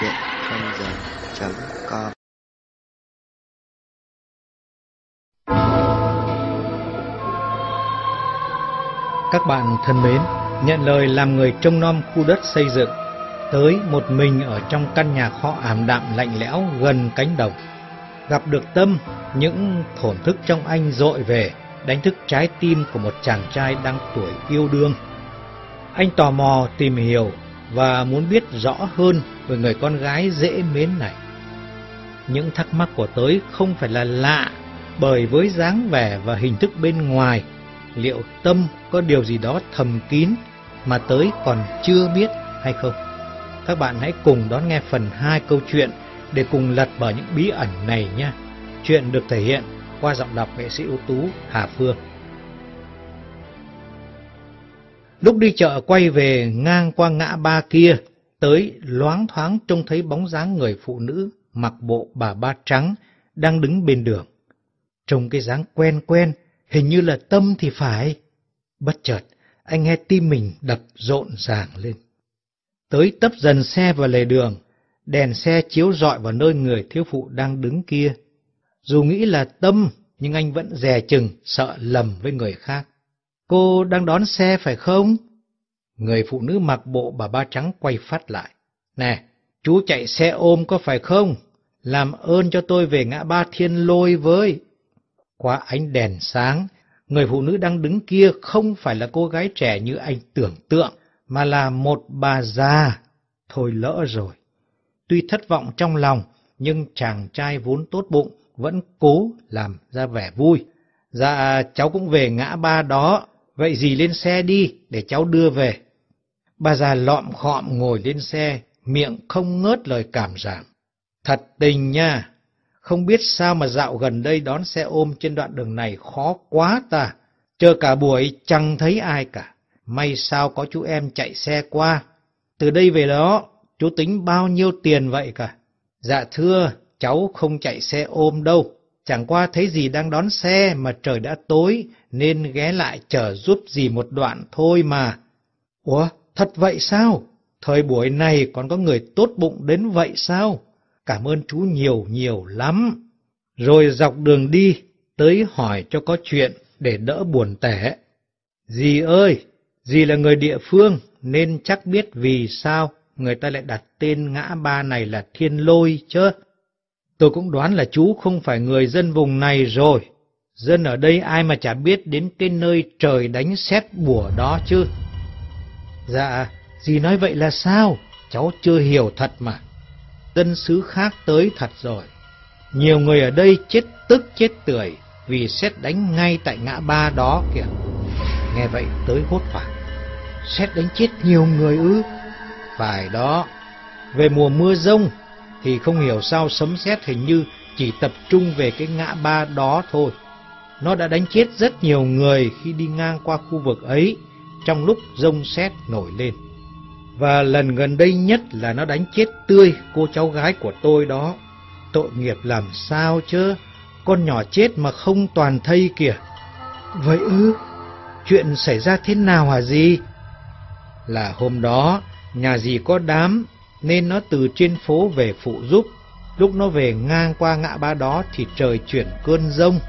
chuyện không giờ.com Các bạn thân mến, nhận lời làm người trông nom khu đất xây dựng, tới một mình ở trong căn nhà kho ảm đạm lạnh lẽo gần cánh đồng. Gặp được Tâm, những thổn thức trong anh dội về, đánh thức trái tim của một chàng trai đang tuổi yêu đương. Anh tò mò tìm hiểu và muốn biết rõ hơn về người con gái dễ mến này. Những thắc mắc của tới không phải là lạ, bởi với dáng vẻ và hình thức bên ngoài, liệu Tâm có điều gì đó thầm kín mà tới còn chưa biết hay không? Các bạn hãy cùng đón nghe phần 2 câu chuyện để cùng lật mở những bí ẩn này nhé. Chuyện được thể hiện qua giọng đọc nghệ sĩ ưu tú Hà Phương. Lúc đi chợ quay về ngang qua ngã ba kia, tới loáng thoáng trông thấy bóng dáng người phụ nữ mặc bộ bà ba trắng đang đứng bên đường. Trông cái dáng quen quen, hình như là tâm thì phải. Bất chợt, anh nghe tim mình đập rộn ràng lên. Tới tấp dần xe vào lề đường, đèn xe chiếu rọi vào nơi người thiếu phụ đang đứng kia. Dù nghĩ là tâm, nhưng anh vẫn dè chừng, sợ lầm với người khác. Cô đang đón xe phải không? Người phụ nữ mặc bộ bà ba trắng quay phát lại. Nè, chú chạy xe ôm có phải không? Làm ơn cho tôi về ngã ba thiên lôi với. Qua ánh đèn sáng, người phụ nữ đang đứng kia không phải là cô gái trẻ như anh tưởng tượng, mà là một bà già. Thôi lỡ rồi. Tuy thất vọng trong lòng, nhưng chàng trai vốn tốt bụng vẫn cố làm ra vẻ vui. Dạ, cháu cũng về ngã ba đó, vậy gì lên xe đi để cháu đưa về. Bà già lọm khọm ngồi lên xe, miệng không ngớt lời cảm giảm. Thật tình nha, không biết sao mà dạo gần đây đón xe ôm trên đoạn đường này khó quá ta. Chờ cả buổi chẳng thấy ai cả. May sao có chú em chạy xe qua. Từ đây về đó, chú tính bao nhiêu tiền vậy cả? Dạ thưa, cháu không chạy xe ôm đâu. Chẳng qua thấy gì đang đón xe mà trời đã tối nên ghé lại chờ giúp gì một đoạn thôi mà. Ủa, thật vậy sao? Thời buổi này còn có người tốt bụng đến vậy sao? Cảm ơn chú nhiều nhiều lắm. Rồi dọc đường đi, tới hỏi cho có chuyện để đỡ buồn tẻ. Dì ơi, dì là người địa phương nên chắc biết vì sao người ta lại đặt tên ngã ba này là Thiên Lôi chứ. Tôi cũng đoán là chú không phải người dân vùng này rồi. Dân ở đây ai mà chả biết đến cái nơi trời đánh xét bùa đó chứ. Dạ, dì nói vậy là sao? Cháu chưa hiểu thật mà. Dân xứ khác tới thật rồi. Nhiều người ở đây chết tức chết tưởi vì xét đánh ngay tại ngã ba đó kìa. Nghe vậy tới hốt hoảng. Xét đánh chết nhiều người ư? Phải đó. Về mùa mưa rông thì không hiểu sao sấm sét hình như chỉ tập trung về cái ngã ba đó thôi. Nó đã đánh chết rất nhiều người khi đi ngang qua khu vực ấy trong lúc rông sét nổi lên. Và lần gần đây nhất là nó đánh chết tươi cô cháu gái của tôi đó. Tội nghiệp làm sao chứ, con nhỏ chết mà không toàn thây kìa. Vậy ư, chuyện xảy ra thế nào hả gì? Là hôm đó, nhà dì có đám, nên nó từ trên phố về phụ giúp. Lúc nó về ngang qua ngã ba đó thì trời chuyển cơn rông.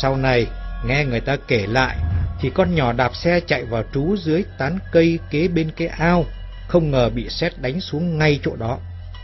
Sau này, nghe người ta kể lại, thì con nhỏ đạp xe chạy vào trú dưới tán cây kế bên cái ao, không ngờ bị sét đánh xuống ngay chỗ đó.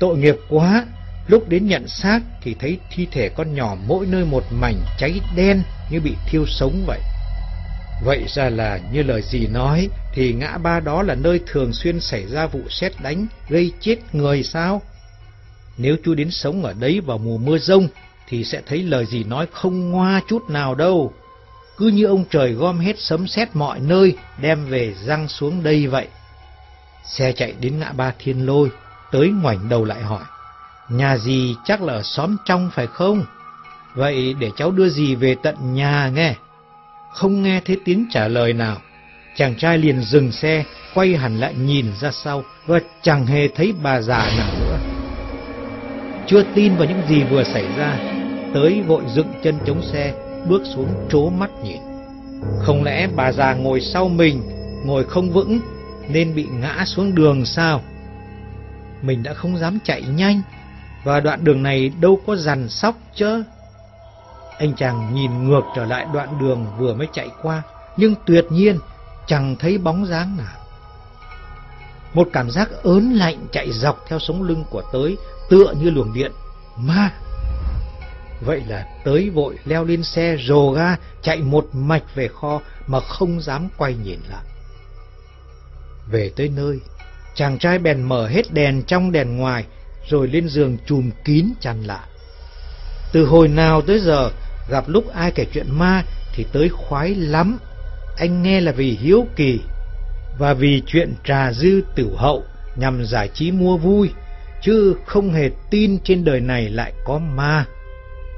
Tội nghiệp quá, lúc đến nhận xác thì thấy thi thể con nhỏ mỗi nơi một mảnh cháy đen như bị thiêu sống vậy. Vậy ra là như lời dì nói thì ngã ba đó là nơi thường xuyên xảy ra vụ sét đánh gây chết người sao? Nếu chú đến sống ở đấy vào mùa mưa rông thì sẽ thấy lời dì nói không ngoa chút nào đâu. Cứ như ông trời gom hết sấm sét mọi nơi đem về răng xuống đây vậy. Xe chạy đến ngã ba thiên lôi, tới ngoảnh đầu lại hỏi. Nhà gì chắc là ở xóm trong phải không? Vậy để cháu đưa gì về tận nhà nghe. Không nghe thấy tiếng trả lời nào. Chàng trai liền dừng xe, quay hẳn lại nhìn ra sau và chẳng hề thấy bà già nào nữa. Chưa tin vào những gì vừa xảy ra, tới vội dựng chân chống xe, bước xuống trố mắt nhìn. Không lẽ bà già ngồi sau mình, ngồi không vững nên bị ngã xuống đường sao? mình đã không dám chạy nhanh, và đoạn đường này đâu có dằn sóc chứ. Anh chàng nhìn ngược trở lại đoạn đường vừa mới chạy qua, nhưng tuyệt nhiên chẳng thấy bóng dáng nào. Một cảm giác ớn lạnh chạy dọc theo sống lưng của tới, tựa như luồng điện. Ma! Vậy là tới vội leo lên xe rồ ga, chạy một mạch về kho mà không dám quay nhìn lại. Về tới nơi, chàng trai bèn mở hết đèn trong đèn ngoài, rồi lên giường chùm kín chăn lại. Từ hồi nào tới giờ, gặp lúc ai kể chuyện ma thì tới khoái lắm. Anh nghe là vì hiếu kỳ, và vì chuyện trà dư tửu hậu nhằm giải trí mua vui, chứ không hề tin trên đời này lại có ma.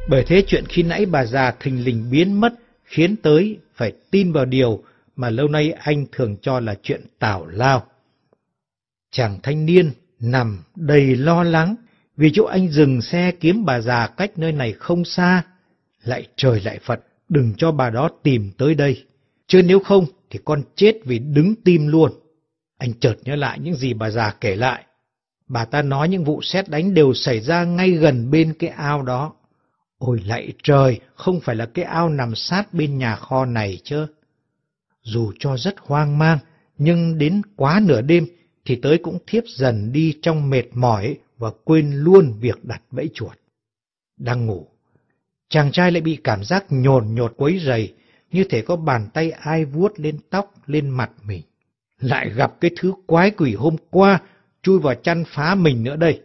Bởi thế chuyện khi nãy bà già thình lình biến mất khiến tới phải tin vào điều mà lâu nay anh thường cho là chuyện tảo lao. Chàng thanh niên nằm đầy lo lắng vì chỗ anh dừng xe kiếm bà già cách nơi này không xa. Lại trời lại Phật, đừng cho bà đó tìm tới đây. Chứ nếu không thì con chết vì đứng tim luôn. Anh chợt nhớ lại những gì bà già kể lại. Bà ta nói những vụ xét đánh đều xảy ra ngay gần bên cái ao đó. Ôi lạy trời, không phải là cái ao nằm sát bên nhà kho này chứ. Dù cho rất hoang mang, nhưng đến quá nửa đêm thì tới cũng thiếp dần đi trong mệt mỏi và quên luôn việc đặt bẫy chuột. Đang ngủ, chàng trai lại bị cảm giác nhồn nhột quấy rầy, như thể có bàn tay ai vuốt lên tóc, lên mặt mình. Lại gặp cái thứ quái quỷ hôm qua, chui vào chăn phá mình nữa đây.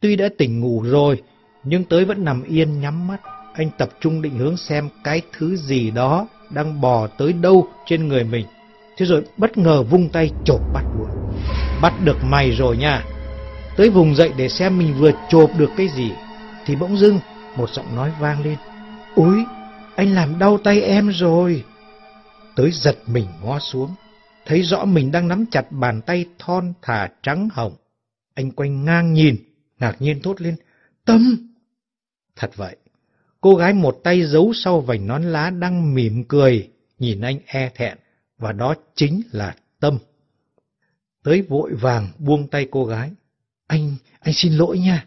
Tuy đã tỉnh ngủ rồi, nhưng tới vẫn nằm yên nhắm mắt. Anh tập trung định hướng xem cái thứ gì đó đang bò tới đâu trên người mình. Thế rồi bất ngờ vung tay chộp bắt luôn. Bắt được mày rồi nha. Tới vùng dậy để xem mình vừa chộp được cái gì. Thì bỗng dưng một giọng nói vang lên. Úi, anh làm đau tay em rồi. Tới giật mình ngó xuống. Thấy rõ mình đang nắm chặt bàn tay thon thả trắng hồng. Anh quanh ngang nhìn, ngạc nhiên thốt lên. Tâm! Thật vậy, cô gái một tay giấu sau vành nón lá đang mỉm cười, nhìn anh e thẹn, và đó chính là Tâm. Tới vội vàng buông tay cô gái. Anh, anh xin lỗi nha.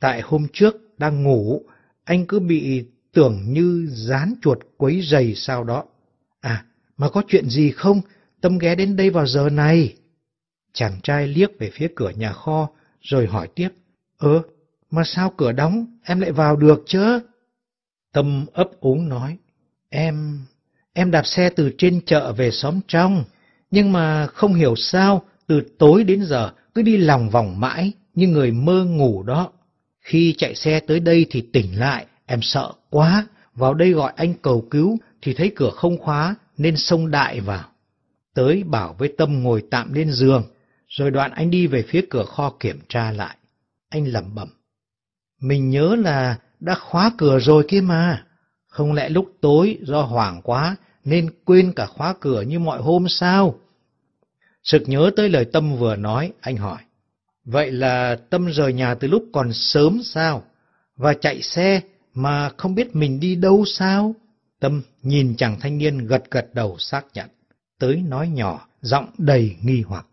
Tại hôm trước đang ngủ, anh cứ bị tưởng như dán chuột quấy giày sao đó. À, mà có chuyện gì không? Tâm ghé đến đây vào giờ này. Chàng trai liếc về phía cửa nhà kho, rồi hỏi tiếp. Ơ, mà sao cửa đóng, em lại vào được chứ? Tâm ấp úng nói, em, em đạp xe từ trên chợ về xóm trong, nhưng mà không hiểu sao, từ tối đến giờ cứ đi lòng vòng mãi như người mơ ngủ đó. Khi chạy xe tới đây thì tỉnh lại, em sợ quá, vào đây gọi anh cầu cứu thì thấy cửa không khóa nên xông đại vào. Tới bảo với Tâm ngồi tạm lên giường, rồi đoạn anh đi về phía cửa kho kiểm tra lại. Anh lẩm bẩm. Mình nhớ là đã khóa cửa rồi kia mà. Không lẽ lúc tối do hoảng quá nên quên cả khóa cửa như mọi hôm sao? Sực nhớ tới lời Tâm vừa nói, anh hỏi. Vậy là Tâm rời nhà từ lúc còn sớm sao? Và chạy xe mà không biết mình đi đâu sao? Tâm nhìn chàng thanh niên gật gật đầu xác nhận. Tới nói nhỏ, giọng đầy nghi hoặc.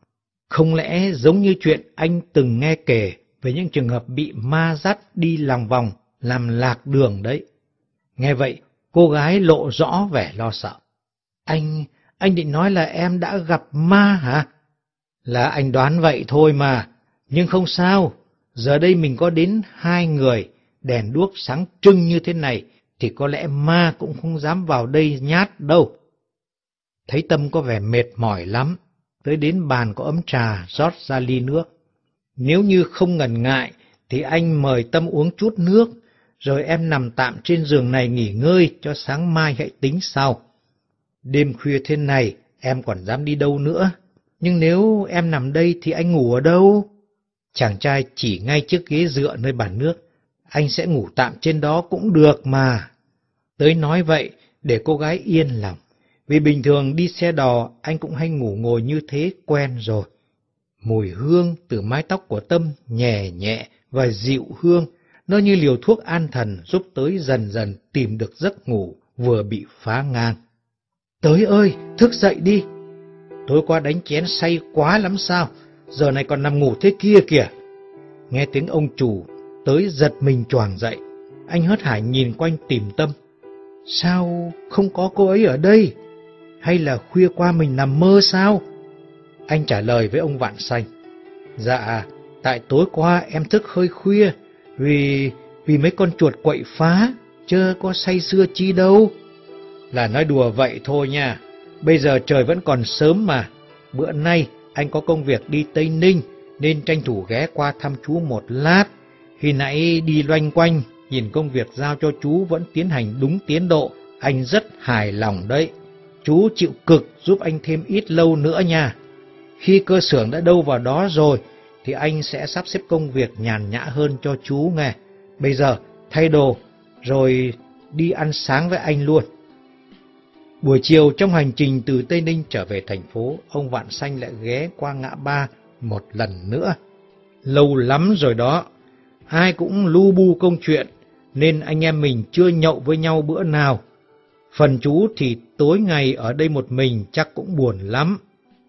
Không lẽ giống như chuyện anh từng nghe kể về những trường hợp bị ma dắt đi lòng vòng, làm lạc đường đấy. Nghe vậy, cô gái lộ rõ vẻ lo sợ. Anh, anh định nói là em đã gặp ma hả? Là anh đoán vậy thôi mà, nhưng không sao. Giờ đây mình có đến hai người, đèn đuốc sáng trưng như thế này, thì có lẽ ma cũng không dám vào đây nhát đâu. Thấy Tâm có vẻ mệt mỏi lắm, tới đến bàn có ấm trà rót ra ly nước. Nếu như không ngần ngại, thì anh mời Tâm uống chút nước, rồi em nằm tạm trên giường này nghỉ ngơi cho sáng mai hãy tính sau. Đêm khuya thế này, em còn dám đi đâu nữa? Nhưng nếu em nằm đây thì anh ngủ ở đâu? Chàng trai chỉ ngay chiếc ghế dựa nơi bàn nước. Anh sẽ ngủ tạm trên đó cũng được mà. Tới nói vậy để cô gái yên lòng. Vì bình thường đi xe đò anh cũng hay ngủ ngồi như thế quen rồi. Mùi hương từ mái tóc của Tâm nhẹ nhẹ và dịu hương, nó như liều thuốc an thần giúp tới dần dần tìm được giấc ngủ vừa bị phá ngang. Tới ơi, thức dậy đi! Tối qua đánh chén say quá lắm sao, giờ này còn nằm ngủ thế kia kìa. Nghe tiếng ông chủ tới giật mình choàng dậy. Anh hớt hải nhìn quanh tìm tâm. Sao không có cô ấy ở đây? Hay là khuya qua mình nằm mơ sao? Anh trả lời với ông Vạn Xanh. Dạ, tại tối qua em thức hơi khuya, vì vì mấy con chuột quậy phá, chớ có say xưa chi đâu. Là nói đùa vậy thôi nha, bây giờ trời vẫn còn sớm mà. Bữa nay anh có công việc đi Tây Ninh, nên tranh thủ ghé qua thăm chú một lát. Khi nãy đi loanh quanh, nhìn công việc giao cho chú vẫn tiến hành đúng tiến độ, anh rất hài lòng đấy. Chú chịu cực giúp anh thêm ít lâu nữa nha. Khi cơ xưởng đã đâu vào đó rồi, thì anh sẽ sắp xếp công việc nhàn nhã hơn cho chú nghe. Bây giờ, thay đồ, rồi đi ăn sáng với anh luôn. Buổi chiều trong hành trình từ Tây Ninh trở về thành phố, ông Vạn Xanh lại ghé qua ngã ba một lần nữa. Lâu lắm rồi đó, ai cũng lu bu công chuyện, nên anh em mình chưa nhậu với nhau bữa nào. Phần chú thì tối ngày ở đây một mình chắc cũng buồn lắm.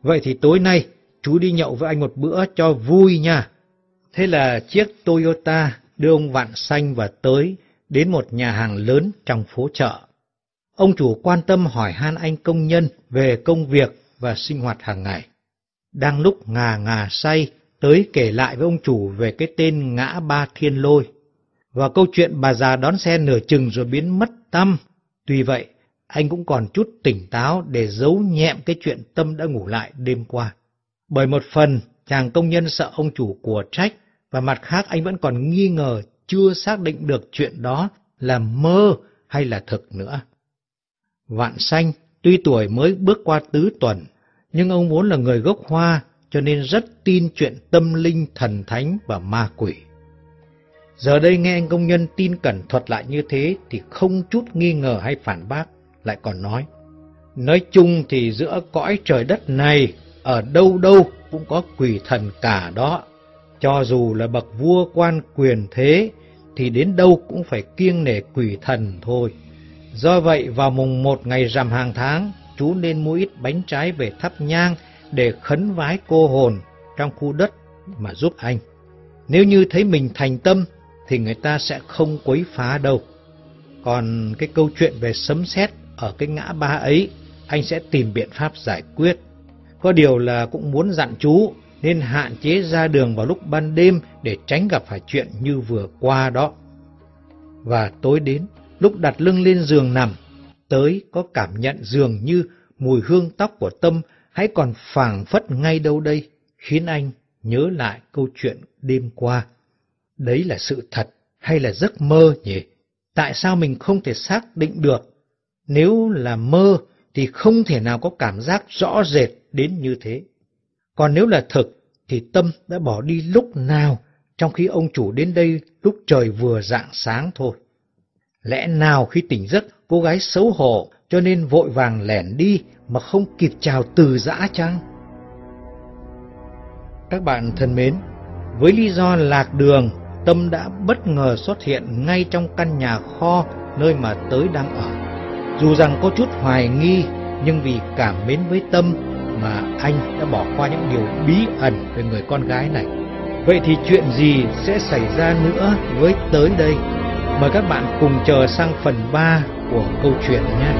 Vậy thì tối nay, chú đi nhậu với anh một bữa cho vui nha. Thế là chiếc Toyota đưa ông Vạn Xanh và tới đến một nhà hàng lớn trong phố chợ. Ông chủ quan tâm hỏi han anh công nhân về công việc và sinh hoạt hàng ngày. Đang lúc ngà ngà say, tới kể lại với ông chủ về cái tên ngã ba thiên lôi. Và câu chuyện bà già đón xe nửa chừng rồi biến mất tâm. Tuy vậy, anh cũng còn chút tỉnh táo để giấu nhẹm cái chuyện Tâm đã ngủ lại đêm qua. Bởi một phần, chàng công nhân sợ ông chủ của trách, và mặt khác anh vẫn còn nghi ngờ chưa xác định được chuyện đó là mơ hay là thực nữa. Vạn Xanh tuy tuổi mới bước qua tứ tuần, nhưng ông vốn là người gốc Hoa cho nên rất tin chuyện tâm linh thần thánh và ma quỷ. Giờ đây nghe anh công nhân tin cẩn thuật lại như thế thì không chút nghi ngờ hay phản bác, lại còn nói. Nói chung thì giữa cõi trời đất này, ở đâu đâu cũng có quỷ thần cả đó. Cho dù là bậc vua quan quyền thế, thì đến đâu cũng phải kiêng nể quỷ thần thôi. Do vậy vào mùng một ngày rằm hàng tháng, chú nên mua ít bánh trái về thắp nhang để khấn vái cô hồn trong khu đất mà giúp anh. Nếu như thấy mình thành tâm thì người ta sẽ không quấy phá đâu. Còn cái câu chuyện về sấm sét ở cái ngã ba ấy, anh sẽ tìm biện pháp giải quyết. Có điều là cũng muốn dặn chú nên hạn chế ra đường vào lúc ban đêm để tránh gặp phải chuyện như vừa qua đó. Và tối đến, lúc đặt lưng lên giường nằm, tới có cảm nhận dường như mùi hương tóc của Tâm hãy còn phảng phất ngay đâu đây, khiến anh nhớ lại câu chuyện đêm qua. Đấy là sự thật hay là giấc mơ nhỉ? Tại sao mình không thể xác định được? Nếu là mơ thì không thể nào có cảm giác rõ rệt đến như thế. Còn nếu là thực thì Tâm đã bỏ đi lúc nào trong khi ông chủ đến đây lúc trời vừa rạng sáng thôi. Lẽ nào khi tỉnh giấc cô gái xấu hổ cho nên vội vàng lẻn đi mà không kịp chào từ giã chăng? Các bạn thân mến, với lý do lạc đường, Tâm đã bất ngờ xuất hiện ngay trong căn nhà kho nơi mà tới đang ở. Dù rằng có chút hoài nghi, nhưng vì cảm mến với Tâm mà anh đã bỏ qua những điều bí ẩn về người con gái này. Vậy thì chuyện gì sẽ xảy ra nữa với tới đây? Mời các bạn cùng chờ sang phần 3 của câu chuyện nhé.